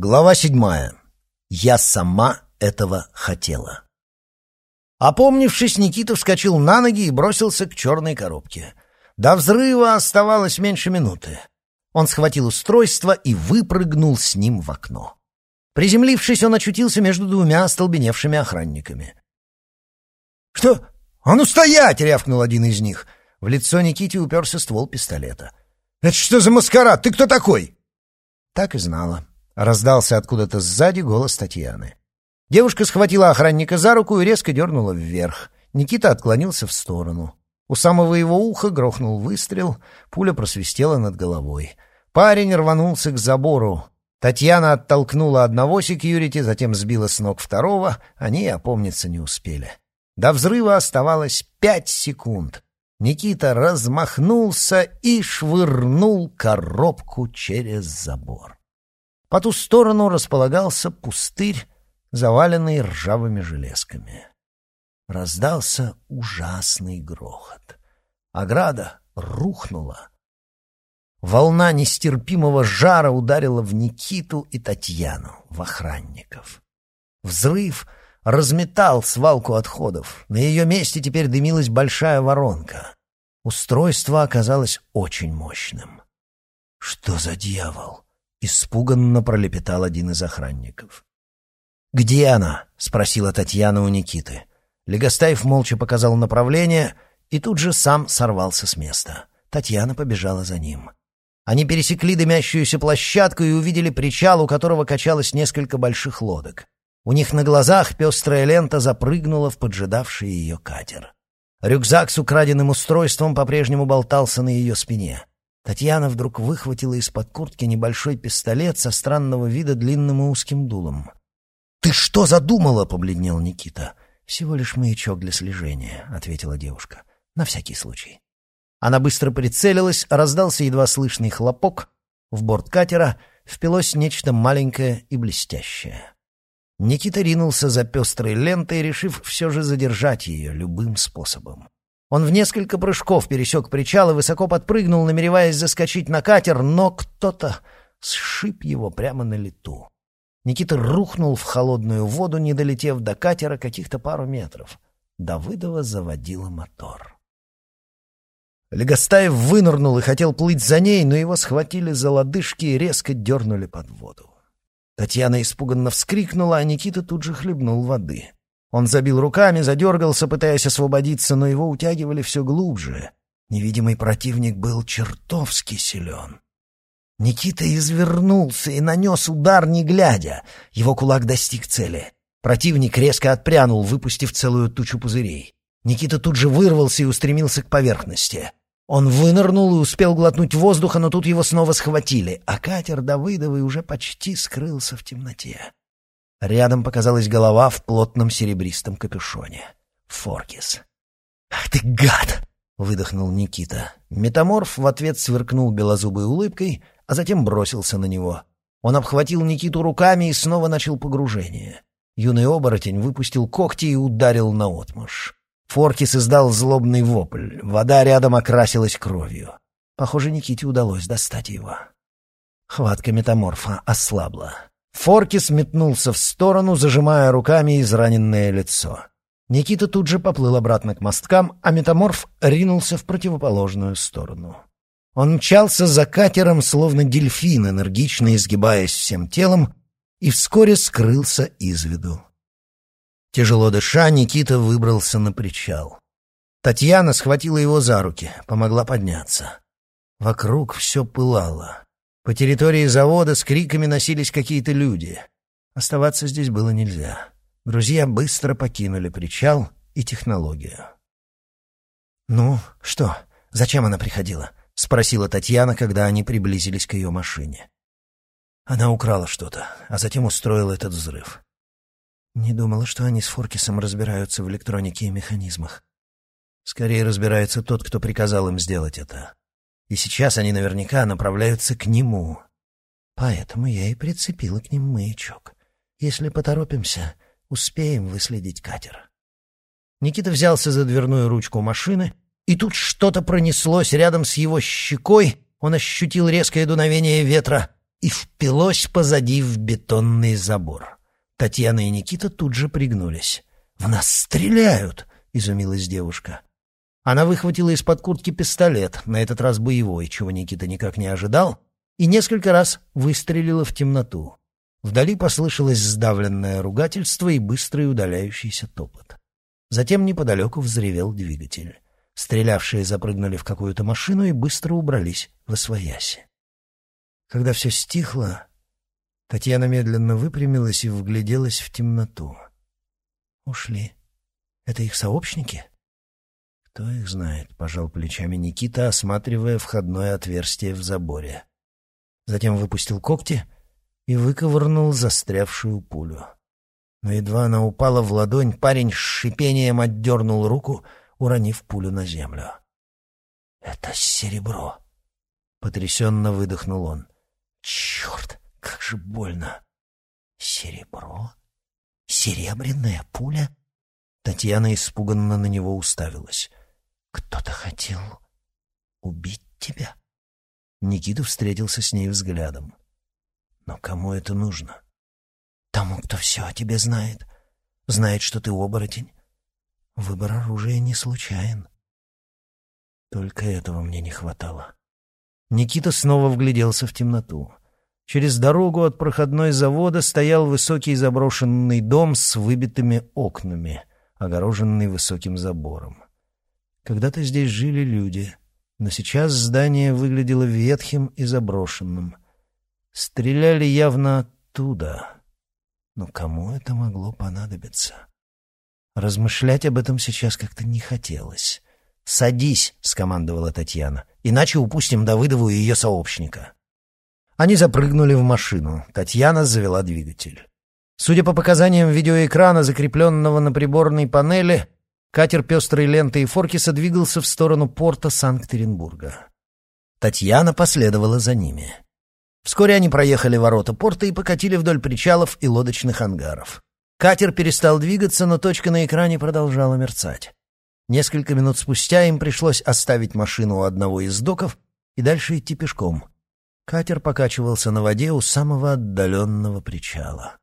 Глава седьмая. Я сама этого хотела. Опомнившись, Никита вскочил на ноги и бросился к черной коробке. До взрыва оставалось меньше минуты. Он схватил устройство и выпрыгнул с ним в окно. Приземлившись, он очутился между двумя остолбеневшими охранниками. «Что? А ну стоять!» — рявкнул один из них. В лицо Никите уперся ствол пистолета. «Это что за маскарад? Ты кто такой?» Так и знала. Раздался откуда-то сзади голос Татьяны. Девушка схватила охранника за руку и резко дернула вверх. Никита отклонился в сторону. У самого его уха грохнул выстрел, пуля просвистела над головой. Парень рванулся к забору. Татьяна оттолкнула одного секьюрити, затем сбила с ног второго, они опомниться не успели. До взрыва оставалось пять секунд. Никита размахнулся и швырнул коробку через забор. По ту сторону располагался пустырь, заваленный ржавыми железками. Раздался ужасный грохот. Ограда рухнула. Волна нестерпимого жара ударила в Никиту и Татьяну, в охранников. Взрыв разметал свалку отходов. На ее месте теперь дымилась большая воронка. Устройство оказалось очень мощным. «Что за дьявол?» — испуганно пролепетал один из охранников. «Где она?» — спросила Татьяна у Никиты. Легостаев молча показал направление и тут же сам сорвался с места. Татьяна побежала за ним. Они пересекли дымящуюся площадку и увидели причал, у которого качалось несколько больших лодок. У них на глазах пестрая лента запрыгнула в поджидавший ее катер. Рюкзак с украденным устройством по-прежнему болтался на ее спине. Татьяна вдруг выхватила из-под куртки небольшой пистолет со странного вида длинным и узким дулом. «Ты что задумала?» — побледнел Никита. «Всего лишь маячок для слежения», — ответила девушка. «На всякий случай». Она быстро прицелилась, раздался едва слышный хлопок. В борт катера впилось нечто маленькое и блестящее. Никита ринулся за пестрой лентой, решив все же задержать ее любым способом. Он в несколько прыжков пересек причал и высоко подпрыгнул, намереваясь заскочить на катер, но кто-то сшиб его прямо на лету. Никита рухнул в холодную воду, не долетев до катера каких-то пару метров. Давыдова заводила мотор. Легостаев вынырнул и хотел плыть за ней, но его схватили за лодыжки и резко дернули под воду. Татьяна испуганно вскрикнула, а Никита тут же хлебнул воды. Он забил руками, задергался, пытаясь освободиться, но его утягивали все глубже. Невидимый противник был чертовски силен. Никита извернулся и нанес удар, не глядя. Его кулак достиг цели. Противник резко отпрянул, выпустив целую тучу пузырей. Никита тут же вырвался и устремился к поверхности. Он вынырнул и успел глотнуть воздуха, но тут его снова схватили, а катер Давыдовой уже почти скрылся в темноте. Рядом показалась голова в плотном серебристом капюшоне. Форкис. «Ах ты гад!» — выдохнул Никита. Метаморф в ответ сверкнул белозубой улыбкой, а затем бросился на него. Он обхватил Никиту руками и снова начал погружение. Юный оборотень выпустил когти и ударил наотмашь. Форкис издал злобный вопль. Вода рядом окрасилась кровью. Похоже, Никите удалось достать его. Хватка метаморфа ослабла. Форкис метнулся в сторону, зажимая руками израненное лицо. Никита тут же поплыл обратно к мосткам, а метаморф ринулся в противоположную сторону. Он мчался за катером, словно дельфин, энергично изгибаясь всем телом, и вскоре скрылся из виду. Тяжело дыша, Никита выбрался на причал. Татьяна схватила его за руки, помогла подняться. Вокруг все пылало. По территории завода с криками носились какие-то люди. Оставаться здесь было нельзя. Друзья быстро покинули причал и технологию. «Ну, что, зачем она приходила?» — спросила Татьяна, когда они приблизились к ее машине. Она украла что-то, а затем устроила этот взрыв. Не думала, что они с Форкисом разбираются в электронике и механизмах. Скорее разбирается тот, кто приказал им сделать это. И сейчас они наверняка направляются к нему. Поэтому я и прицепила к ним маячок. Если поторопимся, успеем выследить катер. Никита взялся за дверную ручку машины, и тут что-то пронеслось рядом с его щекой. Он ощутил резкое дуновение ветра. и впилось позади в бетонный забор. Татьяна и Никита тут же пригнулись. «В нас стреляют!» — изумилась девушка. Она выхватила из-под куртки пистолет, на этот раз боевой, чего Никита никак не ожидал, и несколько раз выстрелила в темноту. Вдали послышалось сдавленное ругательство и быстрый удаляющийся топот. Затем неподалеку взревел двигатель. Стрелявшие запрыгнули в какую-то машину и быстро убрались в освояси. Когда все стихло, Татьяна медленно выпрямилась и вгляделась в темноту. Ушли. Это их сообщники? Кто их знает, пожал плечами Никита, осматривая входное отверстие в заборе. Затем выпустил когти и выковырнул застрявшую пулю. Но едва она упала в ладонь, парень с шипением отдернул руку, уронив пулю на землю. «Это серебро!» — потрясенно выдохнул он. «Черт, как же больно!» «Серебро? Серебряная пуля?» Татьяна испуганно на него уставилась. «Кто-то хотел убить тебя?» Никита встретился с ней взглядом. «Но кому это нужно?» Тому, кто все о тебе знает. Знает, что ты оборотень. Выбор оружия не случайен. Только этого мне не хватало. Никита снова вгляделся в темноту. Через дорогу от проходной завода стоял высокий заброшенный дом с выбитыми окнами, огороженный высоким забором. Когда-то здесь жили люди, но сейчас здание выглядело ветхим и заброшенным. Стреляли явно оттуда. Но кому это могло понадобиться? Размышлять об этом сейчас как-то не хотелось. «Садись», — скомандовала Татьяна, — «иначе упустим Давыдову и ее сообщника». Они запрыгнули в машину. Татьяна завела двигатель. Судя по показаниям видеоэкрана, закрепленного на приборной панели, катер пестрой ленты и Форкиса двигался в сторону порта Санкт-Петербурга. Татьяна последовала за ними. Вскоре они проехали ворота порта и покатили вдоль причалов и лодочных ангаров. Катер перестал двигаться, но точка на экране продолжала мерцать. Несколько минут спустя им пришлось оставить машину у одного из доков и дальше идти пешком. Катер покачивался на воде у самого отдаленного причала.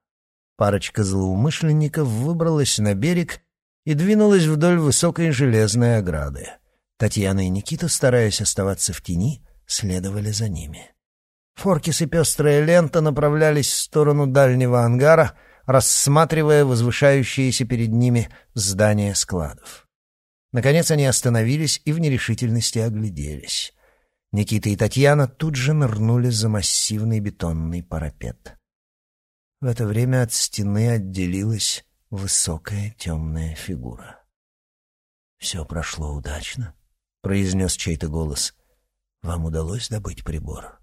Парочка злоумышленников выбралась на берег и двинулась вдоль высокой железной ограды. Татьяна и Никита, стараясь оставаться в тени, следовали за ними. Форкис и пестрая лента направлялись в сторону дальнего ангара, рассматривая возвышающиеся перед ними здания складов. Наконец они остановились и в нерешительности огляделись. Никита и Татьяна тут же нырнули за массивный бетонный парапет. В это время от стены отделилась высокая темная фигура. «Все прошло удачно», — произнес чей-то голос. «Вам удалось добыть прибор?»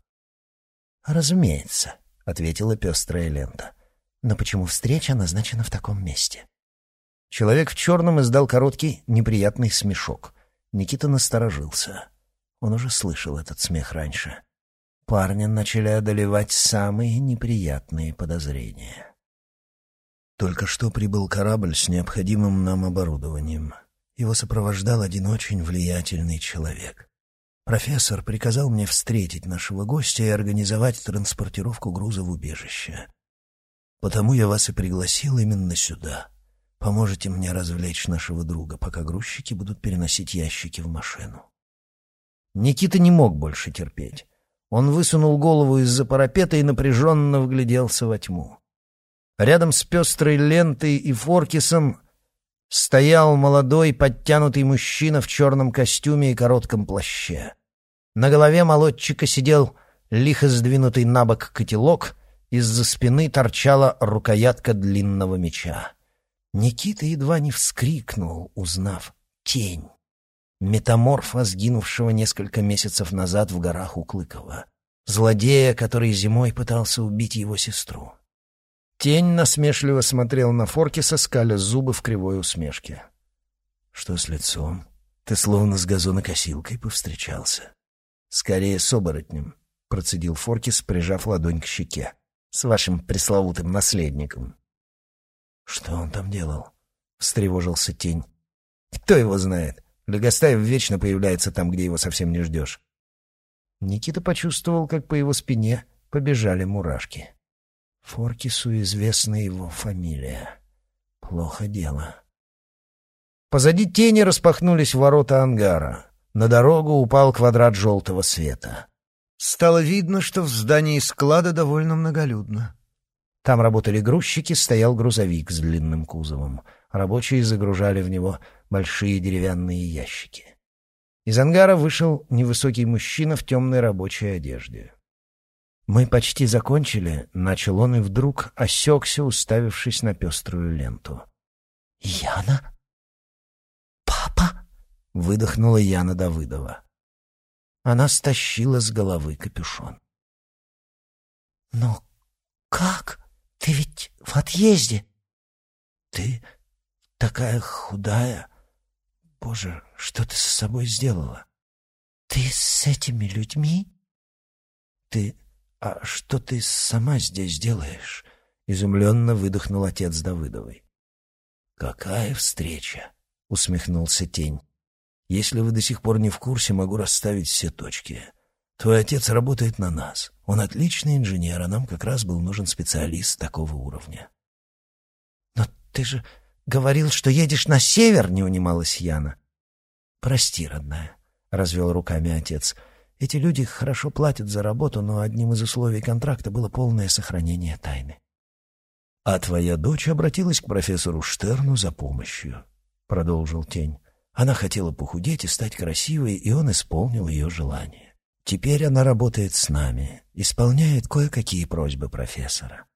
«Разумеется», — ответила пестрая лента. «Но почему встреча назначена в таком месте?» Человек в черном издал короткий, неприятный смешок. Никита насторожился. Он уже слышал этот смех раньше. Парня начали одолевать самые неприятные подозрения. Только что прибыл корабль с необходимым нам оборудованием. Его сопровождал один очень влиятельный человек. Профессор приказал мне встретить нашего гостя и организовать транспортировку груза в убежище. Потому я вас и пригласил именно сюда. Поможете мне развлечь нашего друга, пока грузчики будут переносить ящики в машину. Никита не мог больше терпеть. Он высунул голову из-за парапета и напряженно вгляделся во тьму. Рядом с пестрой лентой и Форкисом стоял молодой, подтянутый мужчина в черном костюме и коротком плаще. На голове молодчика сидел лихо сдвинутый на бок котелок, из-за спины торчала рукоятка длинного меча. Никита едва не вскрикнул, узнав тень. Метаморфа, сгинувшего несколько месяцев назад в горах у Клыкова. Злодея, который зимой пытался убить его сестру. Тень насмешливо смотрел на Форкиса, скаля зубы в кривой усмешке. «Что с лицом? Ты словно с газонокосилкой повстречался». «Скорее с оборотнем», — процедил Форкис, прижав ладонь к щеке. «С вашим пресловутым наследником». «Что он там делал?» — встревожился Тень. «Кто его знает? Легостаев вечно появляется там, где его совсем не ждешь». Никита почувствовал, как по его спине побежали мурашки. Форкису известна его фамилия. Плохо дело. Позади тени распахнулись ворота ангара. На дорогу упал квадрат желтого света. Стало видно, что в здании склада довольно многолюдно. Там работали грузчики, стоял грузовик с длинным кузовом. Рабочие загружали в него большие деревянные ящики. Из ангара вышел невысокий мужчина в темной рабочей одежде. «Мы почти закончили», — начал он и вдруг осекся, уставившись на пеструю ленту. «Яна? Папа?» — выдохнула Яна Давыдова. Она стащила с головы капюшон. «Но как? Ты ведь в отъезде?» «Ты такая худая. Боже, что ты с собой сделала?» «Ты с этими людьми?» «Ты «А что ты сама здесь делаешь?» — изумленно выдохнул отец Давыдовой. «Какая встреча!» — усмехнулся Тень. «Если вы до сих пор не в курсе, могу расставить все точки. Твой отец работает на нас. Он отличный инженер, а нам как раз был нужен специалист такого уровня». «Но ты же говорил, что едешь на север!» — не унималась Яна. «Прости, родная», — развел руками отец, — эти люди хорошо платят за работу, но одним из условий контракта было полное сохранение тайны. «А твоя дочь обратилась к профессору Штерну за помощью», — продолжил Тень. «Она хотела похудеть и стать красивой, и он исполнил ее желание. Теперь она работает с нами, исполняет кое-какие просьбы профессора.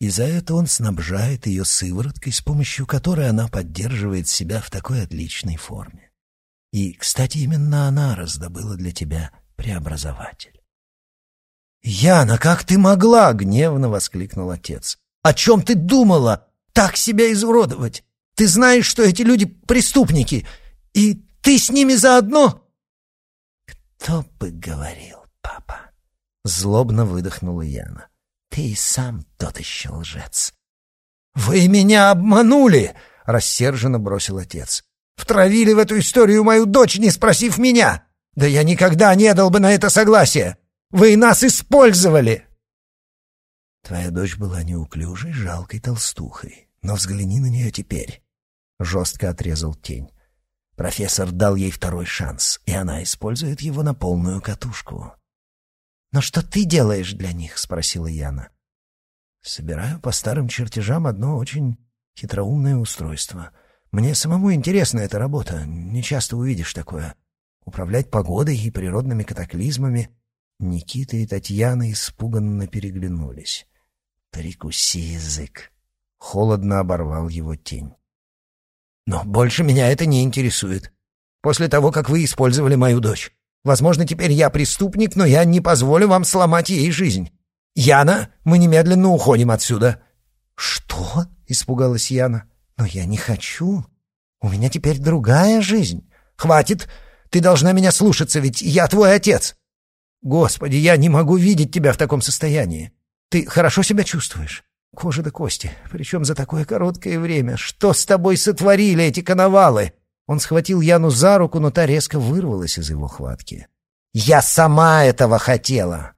И за это он снабжает ее сывороткой, с помощью которой она поддерживает себя в такой отличной форме. И, кстати, именно она раздобыла для тебя преобразователь. «Яна, как ты могла?» — гневно воскликнул отец. «О чем ты думала? Так себя изуродовать? Ты знаешь, что эти люди преступники, и ты с ними заодно?» «Кто бы говорил, папа?» — злобно выдохнула Яна. «Ты и сам тот еще лжец». «Вы меня обманули!» — рассерженно бросил отец. «Втравили в эту историю мою дочь, не спросив меня!» Да я никогда не дал бы на это согласия! Вы нас использовали!» Твоя дочь была неуклюжей, жалкой толстухой. Но взгляни на нее теперь. Жестко отрезал тень. Профессор дал ей второй шанс, и она использует его на полную катушку. «Но что ты делаешь для них?» — спросила Яна. «Собираю по старым чертежам одно очень хитроумное устройство. Мне самому интересна эта работа, не часто увидишь такое управлять погодой и природными катаклизмами. Никита и Татьяна испуганно переглянулись. «Прикуси язык!» — холодно оборвал его тень. «Но больше меня это не интересует. После того, как вы использовали мою дочь. Возможно, теперь я преступник, но я не позволю вам сломать ей жизнь. Яна, мы немедленно уходим отсюда». «Что?» — испугалась Яна. «Но я не хочу. У меня теперь другая жизнь. Хватит. Ты должна меня слушаться, ведь я твой отец. Господи, я не могу видеть тебя в таком состоянии. Ты хорошо себя чувствуешь? Кожа до кости, причем за такое короткое время. Что с тобой сотворили эти коновалы?» Он схватил Яну за руку, но та резко вырвалась из его хватки. «Я сама этого хотела!»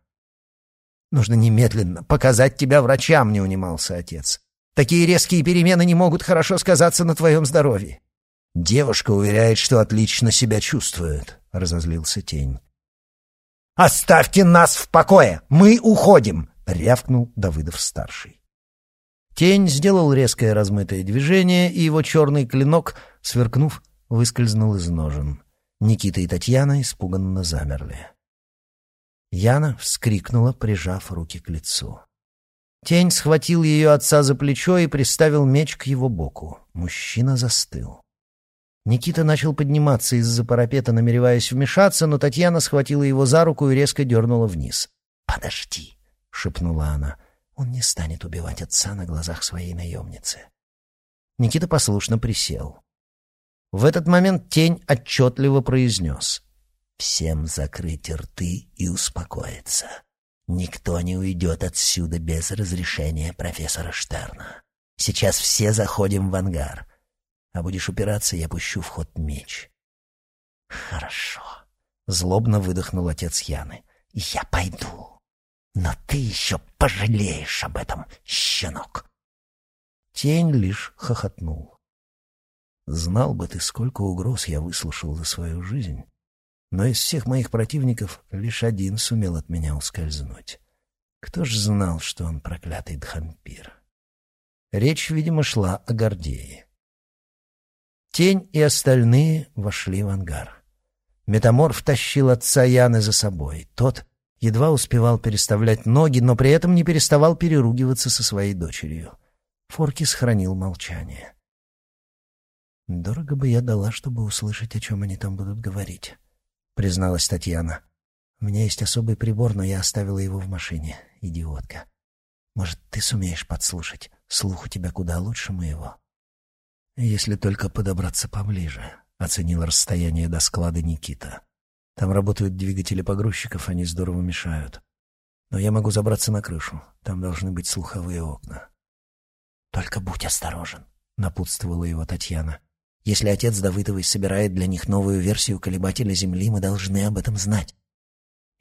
«Нужно немедленно показать тебя врачам», — не унимался отец. «Такие резкие перемены не могут хорошо сказаться на твоем здоровье. «Девушка уверяет, что отлично себя чувствует», — разозлился тень. «Оставьте нас в покое! Мы уходим!» — рявкнул Давыдов-старший. Тень сделал резкое размытое движение, и его черный клинок, сверкнув, выскользнул из ножен. Никита и Татьяна испуганно замерли. Яна вскрикнула, прижав руки к лицу. Тень схватил ее отца за плечо и приставил меч к его боку. Мужчина застыл. Никита начал подниматься из-за парапета, намереваясь вмешаться, но Татьяна схватила его за руку и резко дернула вниз. «Подожди», — шепнула она, — «он не станет убивать отца на глазах своей наемницы». Никита послушно присел. В этот момент тень отчетливо произнес. «Всем закрыть рты и успокоиться. Никто не уйдет отсюда без разрешения профессора Штерна. Сейчас все заходим в ангар». А будешь упираться, я пущу в ход меч. Хорошо. Злобно выдохнул отец Яны. Я пойду. Но ты еще пожалеешь об этом, щенок. Тень лишь хохотнул. Знал бы ты, сколько угроз я выслушал за свою жизнь, но из всех моих противников лишь один сумел от меня ускользнуть. Кто ж знал, что он проклятый Дхампир? Речь, видимо, шла о Гордее. Тень и остальные вошли в ангар. Метаморф тащил отца Яны за собой. Тот едва успевал переставлять ноги, но при этом не переставал переругиваться со своей дочерью. Форки сохранил молчание. «Дорого бы я дала, чтобы услышать, о чем они там будут говорить», — призналась Татьяна. «У меня есть особый прибор, но я оставила его в машине, идиотка. Может, ты сумеешь подслушать? Слух у тебя куда лучше моего». «Если только подобраться поближе», — оценил расстояние до склада Никита. «Там работают двигатели погрузчиков, они здорово мешают. Но я могу забраться на крышу, там должны быть слуховые окна». «Только будь осторожен», — напутствовала его Татьяна. Если отец Давыдовой собирает для них новую версию колебателя Земли, мы должны об этом знать.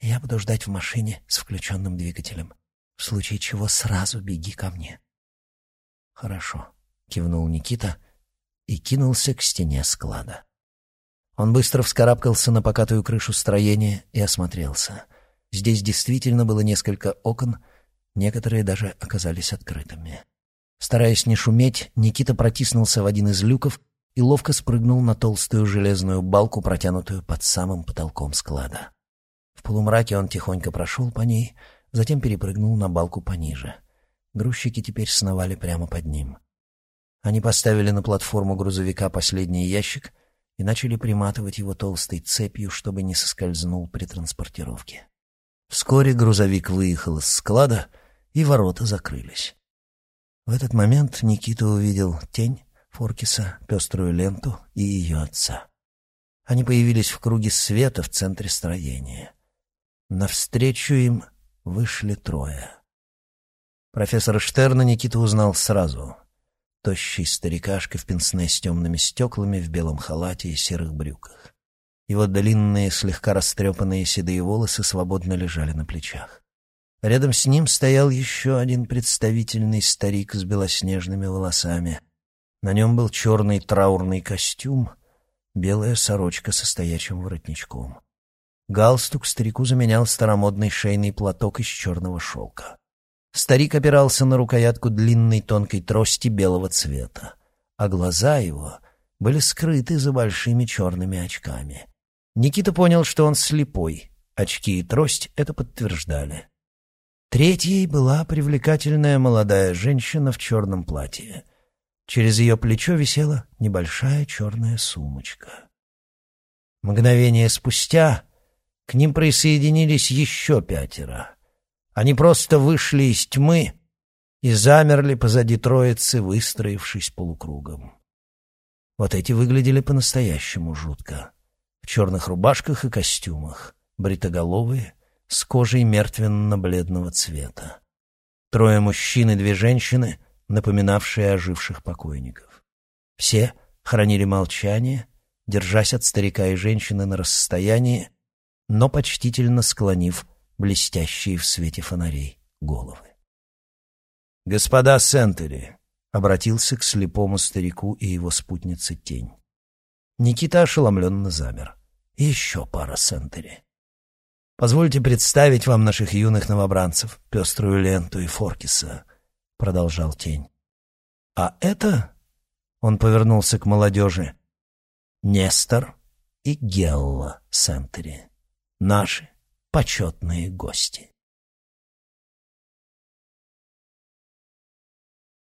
Я буду ждать в машине с включенным двигателем. В случае чего сразу беги ко мне. Хорошо, кивнул Никита и кинулся к стене склада. Он быстро вскарабкался на покатую крышу строения и осмотрелся. Здесь действительно было несколько окон, некоторые даже оказались открытыми. Стараясь не шуметь, Никита протиснулся в один из люков и ловко спрыгнул на толстую железную балку, протянутую под самым потолком склада. В полумраке он тихонько прошел по ней, затем перепрыгнул на балку пониже. Грузчики теперь сновали прямо под ним. Они поставили на платформу грузовика последний ящик и начали приматывать его толстой цепью, чтобы не соскользнул при транспортировке. Вскоре грузовик выехал из склада, и ворота закрылись. В этот момент Никита увидел тень, Форкиса, пеструю ленту и ее отца. Они появились в круге света в центре строения. Навстречу им вышли трое. Профессора Штерна Никита узнал сразу. Тощий старикашка в пенсне с темными стеклами, в белом халате и серых брюках. Его длинные, слегка растрепанные седые волосы свободно лежали на плечах. Рядом с ним стоял еще один представительный старик с белоснежными волосами — на нем был черный траурный костюм, белая сорочка со стоячим воротничком. Галстук старику заменял старомодный шейный платок из черного шелка. Старик опирался на рукоятку длинной тонкой трости белого цвета, а глаза его были скрыты за большими черными очками. Никита понял, что он слепой. Очки и трость это подтверждали. Третьей была привлекательная молодая женщина в черном платье — Через ее плечо висела небольшая черная сумочка. Мгновение спустя к ним присоединились еще пятеро. Они просто вышли из тьмы и замерли позади троицы, выстроившись полукругом. Вот эти выглядели по-настоящему жутко. В черных рубашках и костюмах, бритоголовые, с кожей мертвенно-бледного цвета. Трое мужчин и две женщины — напоминавшие оживших покойников. Все хранили молчание, держась от старика и женщины на расстоянии, но почтительно склонив блестящие в свете фонарей головы. «Господа Сентери!» — обратился к слепому старику и его спутнице Тень. Никита ошеломленно замер. еще пара Сентери. «Позвольте представить вам наших юных новобранцев, пеструю ленту и Форкиса», — продолжал тень. «А это...» — он повернулся к молодежи. «Нестор и Гелла Сентери. Наши почетные гости».